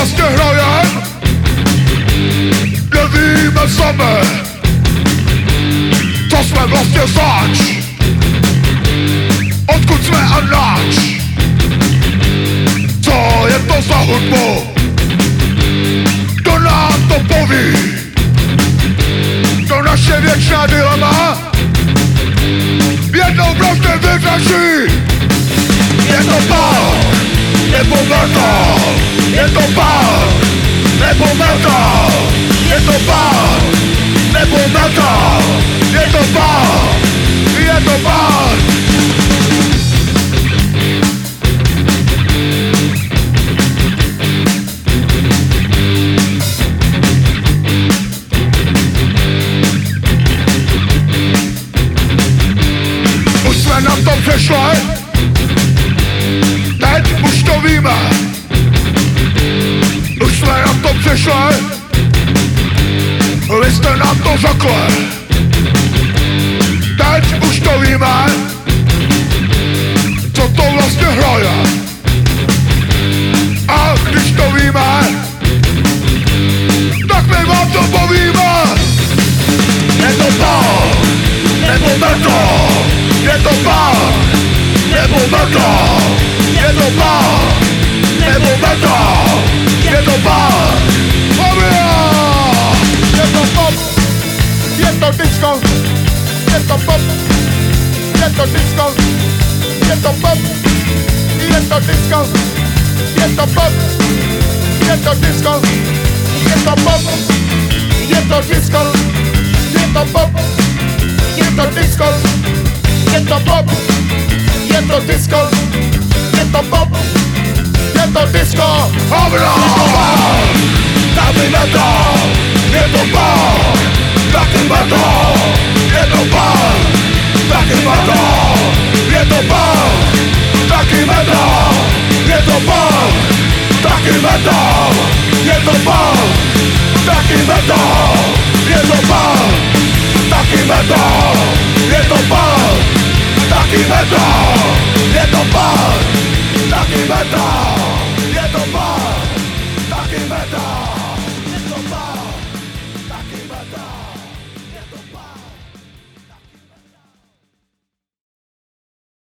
vlastně hrajem? Nevíme sami, co jsme vlastně zač. Odkud jsme a nač? Co je to za hudbu? Kdo nám to poví? To naše věčná dilema Jednou prostě vyřeší Je to pál, nebo metal Je to pál, nebo metal. Je to pál, nebo metal. Je to pál, je to pál Už jsme na to přešli. Teď už to víme přešli Vy jste nám to řekli Teď už to víme Co to vlastně hraje. A když to víme Tak my vám to povíme. Je to pál Nebo metal Je to pál Nebo metal Je to pál disco, quieto pop, quieto disco, quieto pop, quieto disco, quieto pop, quieto disco, quieto pop, quieto disco, quieto pop, quieto disco, quieto pop, quieto disco, quieto pop, disco. Tá taki metal, nie do pan, taki metal